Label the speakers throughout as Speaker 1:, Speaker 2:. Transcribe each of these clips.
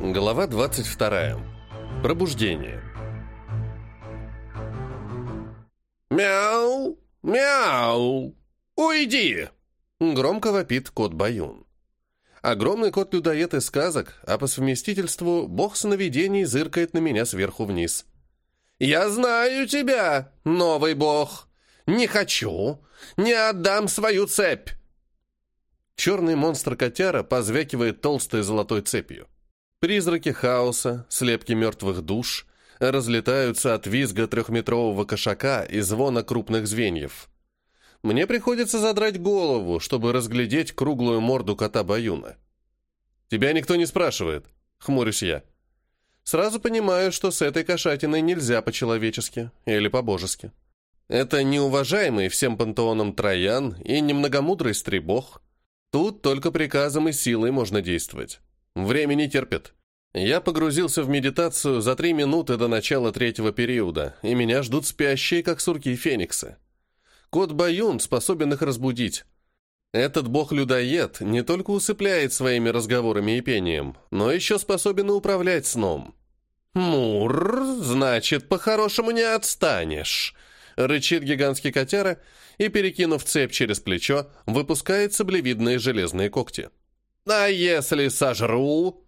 Speaker 1: Глава 22. Пробуждение.
Speaker 2: «Мяу! Мяу! Уйди!»
Speaker 1: Громко вопит кот Баюн. Огромный кот-людоед из сказок, а по совместительству бог сновидений зыркает на меня сверху вниз.
Speaker 2: «Я знаю тебя, новый бог! Не хочу! Не отдам свою цепь!»
Speaker 1: Черный монстр-котяра позвякивает толстой золотой цепью. Призраки хаоса, слепки мертвых душ разлетаются от визга трехметрового кошака и звона крупных звеньев. Мне приходится задрать голову, чтобы разглядеть круглую морду кота Баюна. «Тебя никто не спрашивает», — хмурюсь я. Сразу понимаю, что с этой кошатиной нельзя по-человечески или по-божески. Это неуважаемый всем пантеоном Троян и немногомудрый стребог. Тут только приказом и силой можно действовать. Время не терпит. Я погрузился в медитацию за три минуты до начала третьего периода, и меня ждут спящие, как сурки фениксы. Кот Баюн способен их разбудить. Этот бог-людоед не только усыпляет своими разговорами и пением, но еще способен и управлять сном.
Speaker 2: «Мур, значит, по-хорошему не отстанешь», — рычит гигантский котяра и, перекинув цепь через плечо, выпускает саблевидные железные когти. «А если сожру?»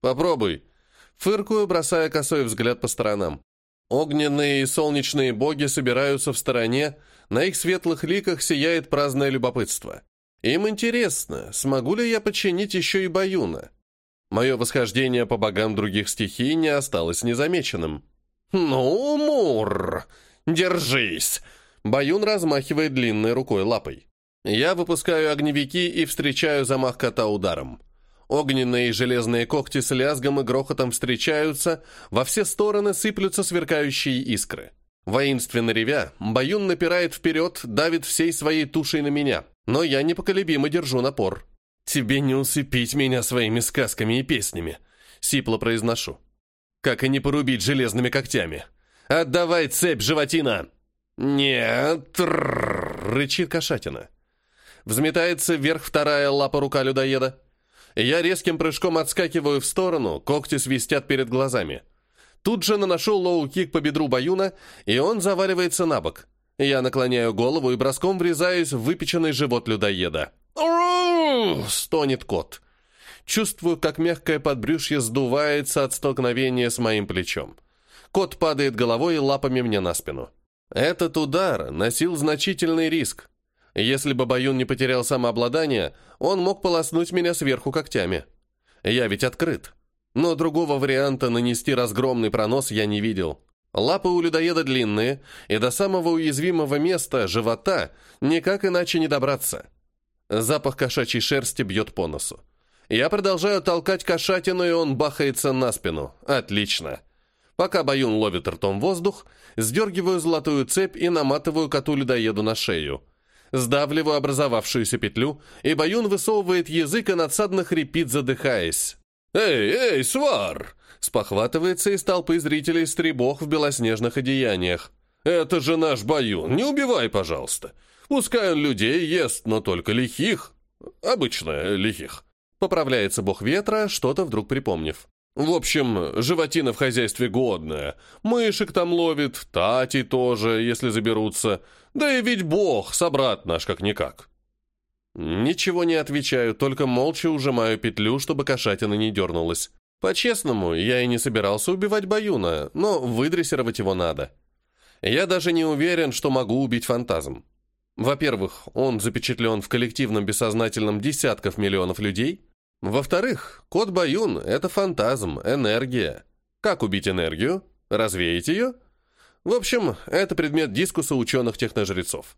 Speaker 1: «Попробуй», — фыркую, бросая косой взгляд по сторонам. Огненные и солнечные боги собираются в стороне, на их светлых ликах сияет праздное любопытство. Им интересно, смогу ли я подчинить еще и Баюна. Мое восхождение по богам других стихий не осталось незамеченным.
Speaker 2: «Ну, Мур, держись!»
Speaker 1: Баюн размахивает длинной рукой лапой. Я выпускаю огневики и встречаю замах кота ударом. Огненные и железные когти с лязгом и грохотом встречаются, во все стороны сыплются сверкающие искры. Воинственно ревя, Баюн напирает вперед, давит всей своей тушей на меня, но я непоколебимо держу напор. «Тебе не усыпить меня своими сказками и песнями», — сипло произношу. «Как и не порубить железными когтями. Отдавай цепь, животина!»
Speaker 2: «Нет!»
Speaker 1: — рычит кошатина. Взметается вверх вторая лапа рука людоеда. Я резким прыжком отскакиваю в сторону, когти свистят перед глазами. Тут же наношу лоу-кик по бедру Баюна, и он заваливается на бок. Я наклоняю голову и броском врезаюсь в выпяченный живот людоеда. стонет кот. Чувствую, как мягкое подбрюшье сдувается от столкновения с моим плечом. Кот падает головой и лапами мне на спину. Этот удар носил значительный риск. Если бы Баюн не потерял самообладание, он мог полоснуть меня сверху когтями. Я ведь открыт. Но другого варианта нанести разгромный пронос я не видел. Лапы у людоеда длинные, и до самого уязвимого места, живота, никак иначе не добраться. Запах кошачьей шерсти бьет по носу. Я продолжаю толкать кошатину, и он бахается на спину. Отлично. Пока Баюн ловит ртом воздух, сдергиваю золотую цепь и наматываю коту-людоеду на шею. Сдавливаю образовавшуюся петлю, и Баюн высовывает язык и надсадно хрипит, задыхаясь.
Speaker 2: «Эй, эй, свар!»
Speaker 1: Спохватывается из толпы зрителей стребох в белоснежных одеяниях.
Speaker 2: «Это же наш Баюн, не убивай, пожалуйста. Пускай он людей ест, но только лихих. Обычно лихих».
Speaker 1: Поправляется бог ветра, что-то вдруг припомнив.
Speaker 2: В общем, животина в хозяйстве годная. Мышек там ловит, тати тоже, если заберутся. Да и ведь бог, собрат наш как-никак.
Speaker 1: Ничего не отвечаю, только молча ужимаю петлю, чтобы кошатина не дернулась. По-честному, я и не собирался убивать Баюна, но выдрессировать его надо. Я даже не уверен, что могу убить фантазм. Во-первых, он запечатлен в коллективном бессознательном десятков миллионов людей. Во-вторых, кот Баюн — это фантазм, энергия. Как убить энергию? Развеять ее? В общем, это предмет дискуса ученых-техножрецов.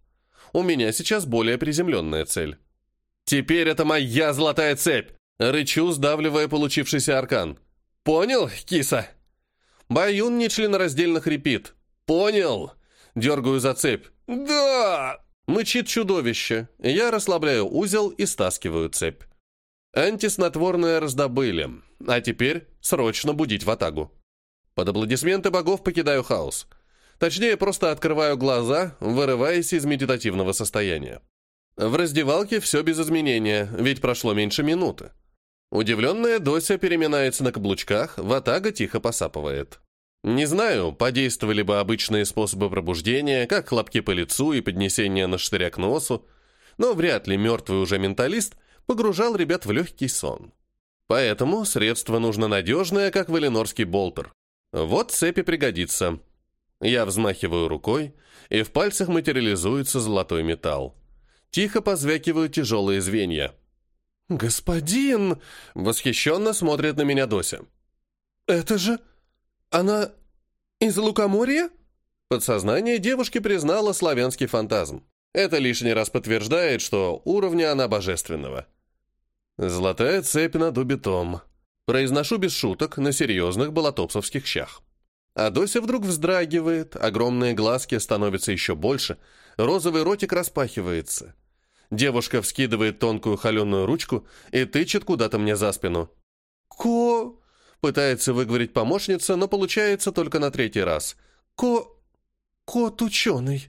Speaker 1: У меня сейчас более приземленная цель. «Теперь это моя золотая цепь!» Рычу, сдавливая получившийся аркан. «Понял, киса?» Баюн нечленораздельно хрипит. «Понял!» Дергаю за цепь.
Speaker 2: «Да!»
Speaker 1: Мычит чудовище. Я расслабляю узел и стаскиваю цепь. Антиснотворное раздобыли. А теперь срочно будить в атагу. Под аплодисменты богов покидаю хаос. Точнее, просто открываю глаза, вырываясь из медитативного состояния. В раздевалке все без изменения, ведь прошло меньше минуты. Удивленная Дося переминается на каблучках, ватага тихо посапывает. Не знаю, подействовали бы обычные способы пробуждения, как хлопки по лицу и поднесение на штыря к носу, но вряд ли мертвый уже менталист погружал ребят в легкий сон. Поэтому средство нужно надежное, как валенорский болтер. Вот цепи пригодится. Я взмахиваю рукой, и в пальцах материализуется золотой металл. Тихо позвякивают тяжелые звенья.
Speaker 2: «Господин!» — восхищенно смотрит на меня Дося. «Это же... она из Лукоморья?»
Speaker 1: Подсознание девушки признало славянский фантазм. Это лишний раз подтверждает, что уровня она божественного. Золотая цепь над убитом. Произношу без шуток на серьезных болотопсовских щах. А Дося вдруг вздрагивает, огромные глазки становятся еще больше, розовый ротик распахивается. Девушка вскидывает тонкую холеную ручку и тычет куда-то мне за спину.
Speaker 2: «Ко...»
Speaker 1: — пытается выговорить помощница, но получается только на третий раз.
Speaker 2: «Ко... кот ученый».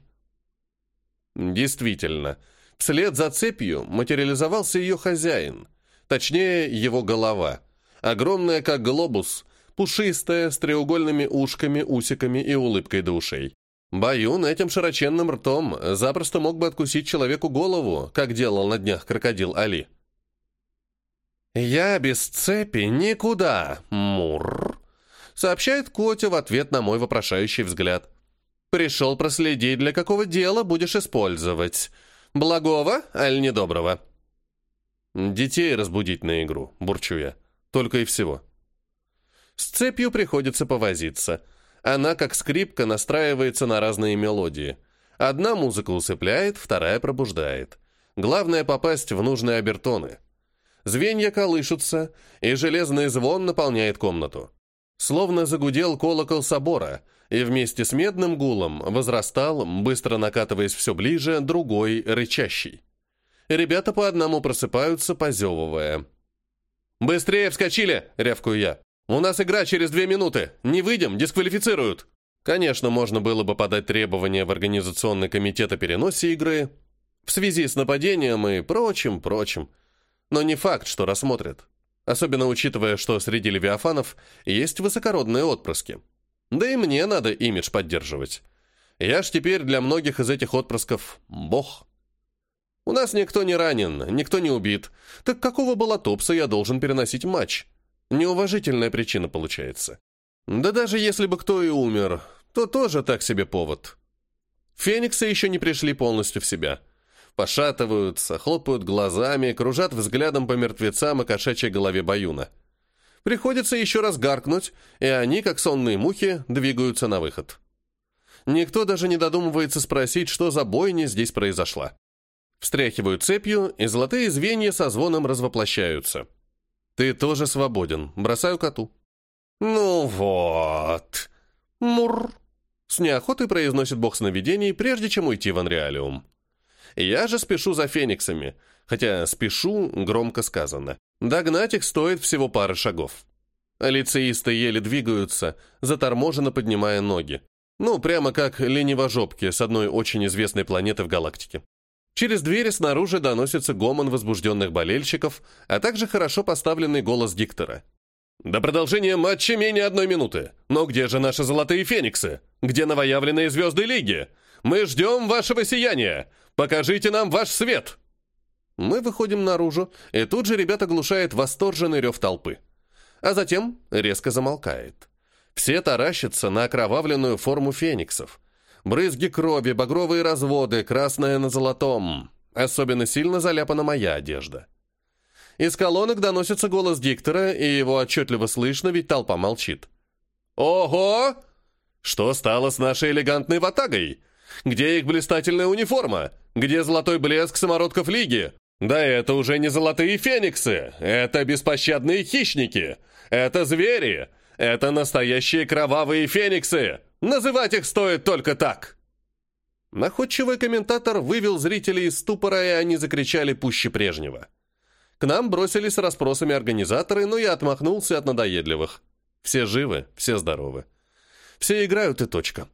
Speaker 1: Действительно, вслед за цепью материализовался ее хозяин, точнее, его голова, огромная как глобус, пушистая, с треугольными ушками, усиками и улыбкой до ушей. Баюн этим широченным ртом запросто мог бы откусить человеку голову, как делал на днях крокодил Али. «Я без цепи никуда, мур», — сообщает Котя в ответ на мой вопрошающий взгляд. «Пришел проследить, для какого дела будешь использовать. Благого, аль недоброго?» «Детей разбудить на игру», — бурчу я. «Только и всего». С цепью приходится повозиться — она, как скрипка, настраивается на разные мелодии. Одна музыка усыпляет, вторая пробуждает. Главное попасть в нужные обертоны. Звенья колышутся, и железный звон наполняет комнату. Словно загудел колокол собора, и вместе с медным гулом возрастал, быстро накатываясь все ближе, другой, рычащий. Ребята по одному просыпаются, позевывая. «Быстрее вскочили!» — рявкую я. «У нас игра через две минуты. Не выйдем, дисквалифицируют». Конечно, можно было бы подать требования в Организационный комитет о переносе игры в связи с нападением и прочим, прочим. Но не факт, что рассмотрят. Особенно учитывая, что среди левиафанов есть высокородные отпрыски. Да и мне надо имидж поддерживать. Я ж теперь для многих из этих отпрысков бог. У нас никто не ранен, никто не убит. Так какого болотопса я должен переносить матч? Неуважительная причина получается. Да даже если бы кто и умер, то тоже так себе повод. Фениксы еще не пришли полностью в себя. Пошатываются, хлопают глазами, кружат взглядом по мертвецам и кошачьей голове Баюна. Приходится еще раз гаркнуть, и они, как сонные мухи, двигаются на выход. Никто даже не додумывается спросить, что за бойня здесь произошла. Встряхивают цепью, и золотые звенья со звоном развоплощаются. «Ты тоже свободен. Бросаю коту». «Ну вот. Мур». С неохотой произносит бог сновидений, прежде чем уйти в Анреалиум. Я же спешу за фениксами, хотя «спешу» громко сказано. Догнать их стоит всего пары шагов. Лицеисты еле двигаются, заторможенно поднимая ноги. Ну, прямо как ленивожопки с одной очень известной планеты в галактике. Через двери снаружи доносится гомон возбужденных болельщиков, а также хорошо поставленный голос диктора. «До продолжения матча менее одной минуты. Но где же наши золотые фениксы? Где новоявленные звезды лиги? Мы ждем вашего сияния! Покажите нам ваш свет!» Мы выходим наружу, и тут же ребята глушает восторженный рев толпы. А затем резко замолкает. Все таращатся на окровавленную форму фениксов, Брызги крови, багровые разводы, красное на золотом. Особенно сильно заляпана моя одежда. Из колонок доносится голос диктора, и его отчетливо слышно, ведь толпа молчит. «Ого! Что стало с нашей элегантной ватагой? Где их блистательная униформа? Где золотой блеск самородков лиги? Да это уже не золотые фениксы, это беспощадные хищники, это звери, это настоящие кровавые фениксы!» Называть их стоит только так!» Находчивый комментатор вывел зрителей из ступора, и они закричали пуще прежнего. К нам бросились с расспросами организаторы, но я отмахнулся от надоедливых. Все живы, все здоровы. Все играют и точка.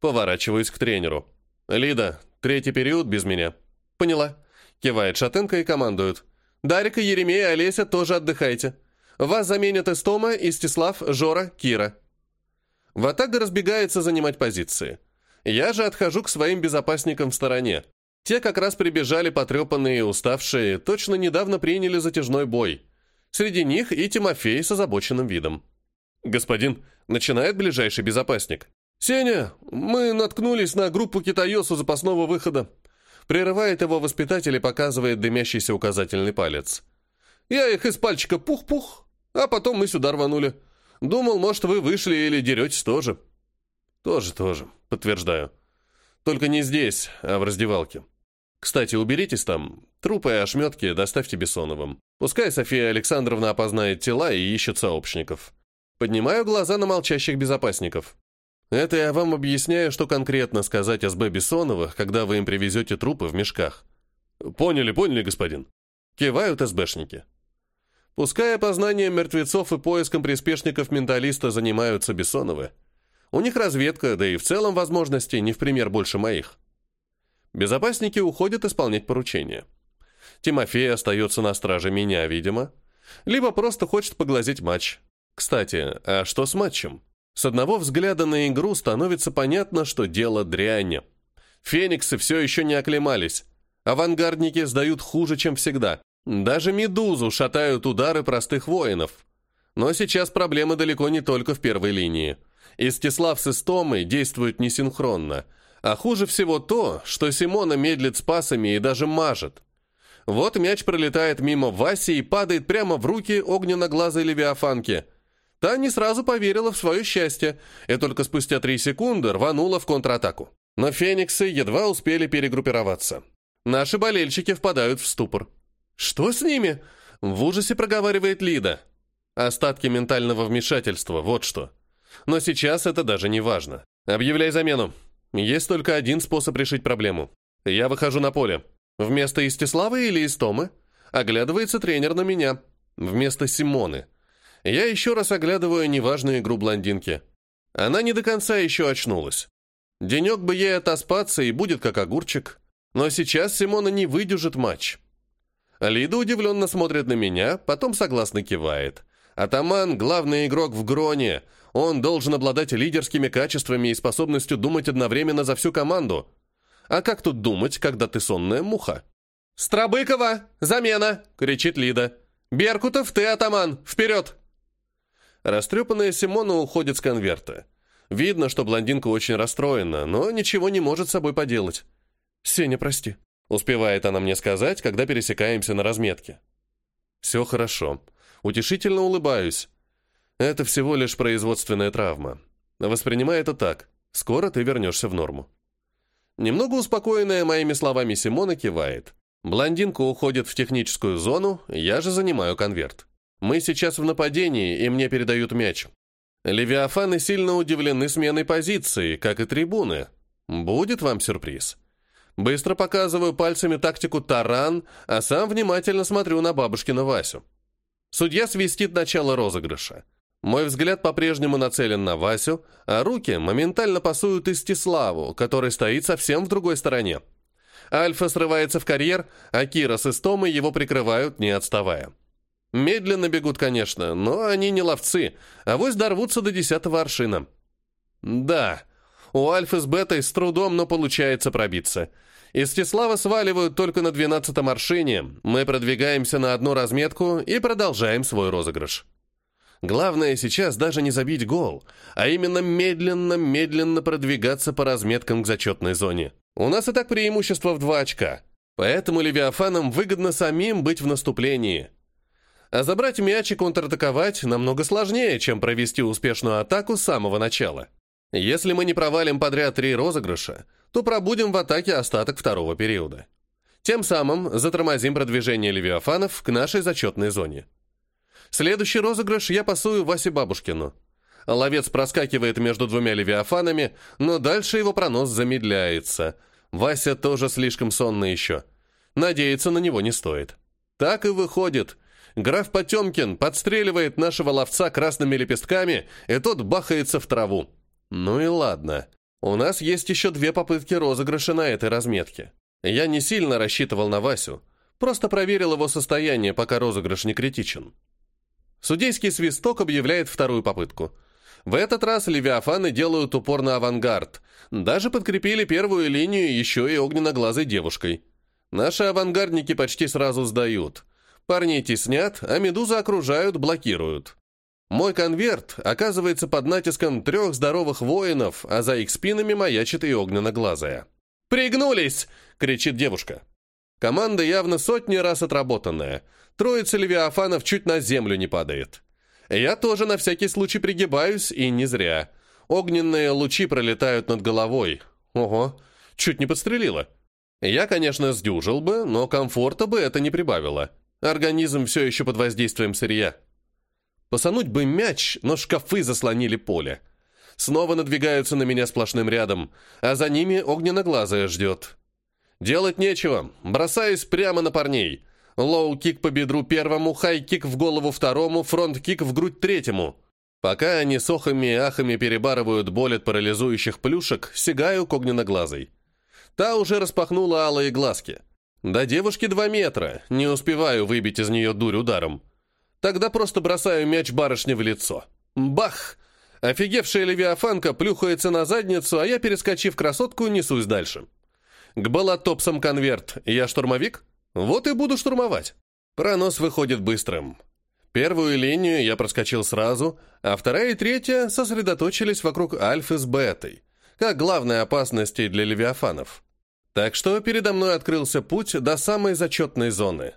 Speaker 1: Поворачиваюсь к тренеру. «Лида, третий период без меня». «Поняла». Кивает Шатенко и командует. «Дарик и Олеся тоже отдыхайте. Вас заменят Эстома, Истислав, Жора, Кира. Ватага разбегается занимать позиции. Я же отхожу к своим безопасникам в стороне. Те как раз прибежали потрепанные и уставшие, точно недавно приняли затяжной бой. Среди них и Тимофей с озабоченным видом. «Господин», — начинает ближайший безопасник. «Сеня, мы наткнулись на группу китаёсу запасного выхода». Прерывает его воспитатель и показывает дымящийся указательный палец. «Я их из пальчика пух-пух, а потом мы сюда рванули. Думал, может, вы вышли или деретесь тоже». «Тоже-тоже», — подтверждаю. «Только не здесь, а в раздевалке». Кстати, уберитесь там. Трупы и ошметки доставьте Бессоновым. Пускай София Александровна опознает тела и ищет сообщников. Поднимаю глаза на молчащих безопасников. Это я вам объясняю, что конкретно сказать СБ Бессоновых, когда вы им привезете трупы в мешках. Поняли, поняли, господин. Кивают СБшники. Пускай опознанием мертвецов и поиском приспешников менталиста занимаются Бессоновы. У них разведка, да и в целом возможности не в пример больше моих. Безопасники уходят исполнять поручения. Тимофей остается на страже меня, видимо. Либо просто хочет поглазеть матч. Кстати, а что с матчем? С одного взгляда на игру становится понятно, что дело дрянь. Фениксы все еще не оклемались. Авангардники сдают хуже, чем всегда. Даже «Медузу» шатают удары простых воинов. Но сейчас проблема далеко не только в первой линии. Истислав с Истомой действуют несинхронно – а хуже всего то, что Симона медлит с пасами и даже мажет. Вот мяч пролетает мимо Васи и падает прямо в руки огненно-глазой левиафанки. Та не сразу поверила в свое счастье, и только спустя три секунды рванула в контратаку. Но фениксы едва успели перегруппироваться. Наши болельщики впадают в ступор. «Что с ними?» — в ужасе проговаривает Лида. Остатки ментального вмешательства, вот что. Но сейчас это даже не важно. «Объявляй замену», есть только один способ решить проблему. Я выхожу на поле. Вместо Истиславы или Истомы оглядывается тренер на меня. Вместо Симоны. Я еще раз оглядываю неважную игру блондинки. Она не до конца еще очнулась. Денек бы ей отоспаться и будет как огурчик. Но сейчас Симона не выдержит матч. Лида удивленно смотрит на меня, потом согласно кивает. Атаман — главный игрок в Гроне. Он должен обладать лидерскими качествами и способностью думать одновременно за всю команду. А как тут думать, когда ты сонная муха? «Страбыкова! Замена!» — кричит Лида. «Беркутов, ты атаман! Вперед!» Растрепанная Симона уходит с конверта. Видно, что блондинка очень расстроена, но ничего не может с собой поделать. «Сеня, прости», — успевает она мне сказать, когда пересекаемся на разметке. «Все хорошо. Утешительно улыбаюсь. Это всего лишь производственная травма. Воспринимай это так. Скоро ты вернешься в норму. Немного успокоенная моими словами Симона кивает. Блондинка уходит в техническую зону, я же занимаю конверт. Мы сейчас в нападении, и мне передают мяч. Левиафаны сильно удивлены сменой позиции, как и трибуны. Будет вам сюрприз. Быстро показываю пальцами тактику таран, а сам внимательно смотрю на бабушкина Васю. Судья свистит начало розыгрыша. Мой взгляд по-прежнему нацелен на Васю, а руки моментально пасуют Истиславу, который стоит совсем в другой стороне. Альфа срывается в карьер, а Кира с Истомой его прикрывают, не отставая. Медленно бегут, конечно, но они не ловцы, а вось дорвутся до десятого аршина. Да, у Альфы с Бетой с трудом, но получается пробиться – Истислава сваливают только на 12-м аршине. Мы продвигаемся на одну разметку и продолжаем свой розыгрыш. Главное сейчас даже не забить гол, а именно медленно-медленно продвигаться по разметкам к зачетной зоне. У нас и так преимущество в два очка, поэтому Левиафанам выгодно самим быть в наступлении. А забрать мяч и контратаковать намного сложнее, чем провести успешную атаку с самого начала. Если мы не провалим подряд три розыгрыша, то пробудем в атаке остаток второго периода. Тем самым затормозим продвижение левиафанов к нашей зачетной зоне. Следующий розыгрыш я пасую Васе Бабушкину. Ловец проскакивает между двумя левиафанами, но дальше его пронос замедляется. Вася тоже слишком сонный еще. Надеяться на него не стоит. Так и выходит. Граф Потемкин подстреливает нашего ловца красными лепестками, и тот бахается в траву. Ну и ладно. У нас есть еще две попытки розыгрыша на этой разметке. Я не сильно рассчитывал на Васю, просто проверил его состояние, пока розыгрыш не критичен. Судейский свисток объявляет вторую попытку. В этот раз левиафаны делают упор на авангард. Даже подкрепили первую линию еще и огненноглазой девушкой. Наши авангардники почти сразу сдают. Парни теснят, а медузы окружают, блокируют. Мой конверт оказывается под натиском трех здоровых воинов, а за их спинами маячит и огненноглазая. «Пригнулись!» — кричит девушка. Команда явно сотни раз отработанная. Троица левиафанов чуть на землю не падает. Я тоже на всякий случай пригибаюсь, и не зря. Огненные лучи пролетают над головой. Ого, чуть не подстрелило. Я, конечно, сдюжил бы, но комфорта бы это не прибавило. Организм все еще под воздействием сырья. Пасануть бы мяч, но шкафы заслонили поле. Снова надвигаются на меня сплошным рядом, а за ними огненноглазая ждет. Делать нечего, бросаюсь прямо на парней. Лоу-кик по бедру первому, хай-кик в голову второму, фронт-кик в грудь третьему. Пока они с охами и ахами перебарывают боль от парализующих плюшек, сигаю к огненноглазой. Та уже распахнула алые глазки. До девушки два метра, не успеваю выбить из нее дурь ударом. Тогда просто бросаю мяч барышне в лицо. Бах! Офигевшая левиафанка плюхается на задницу, а я, перескочив красотку, несусь дальше. К балатопсам конверт. Я штурмовик? Вот и буду штурмовать. Пронос выходит быстрым. Первую линию я проскочил сразу, а вторая и третья сосредоточились вокруг альфы с бетой, как главной опасности для левиафанов. Так что передо мной открылся путь до самой зачетной зоны.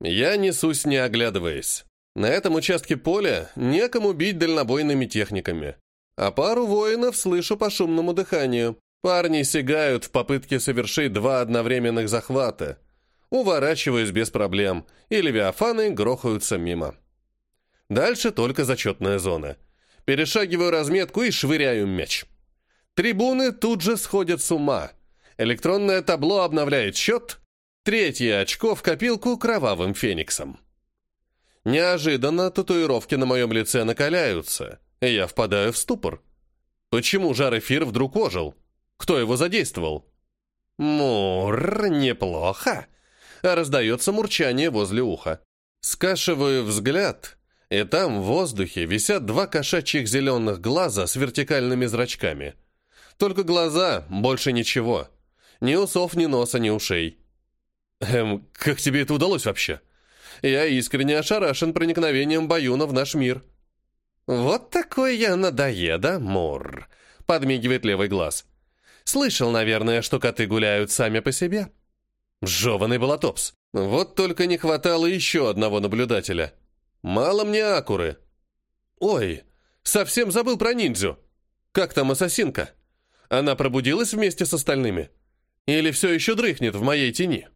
Speaker 1: Я несусь, не оглядываясь. На этом участке поля некому бить дальнобойными техниками. А пару воинов слышу по шумному дыханию. Парни сигают в попытке совершить два одновременных захвата. Уворачиваюсь без проблем, и левиафаны грохаются мимо. Дальше только зачетная зона. Перешагиваю разметку и швыряю мяч. Трибуны тут же сходят с ума. Электронное табло обновляет счет. Третье очко в копилку кровавым фениксом. Неожиданно татуировки на моем лице накаляются, и я впадаю в ступор. Почему жар-эфир вдруг ожил? Кто его задействовал? Мур, неплохо. Раздается мурчание возле уха. Скашиваю взгляд, и там в воздухе висят два кошачьих зеленых глаза с вертикальными зрачками. Только глаза, больше ничего. Ни усов, ни носа, ни ушей. Эм, как тебе это удалось вообще? Я искренне ошарашен проникновением Баюна в наш мир. «Вот такой я надоеда, Мур», — подмигивает левый глаз. «Слышал, наверное, что коты гуляют сами по себе». Жеванный балатопс. Вот только не хватало еще одного наблюдателя. Мало мне акуры. Ой, совсем забыл про ниндзю. Как там ассасинка? Она пробудилась вместе с остальными? Или все еще дрыхнет в моей тени?»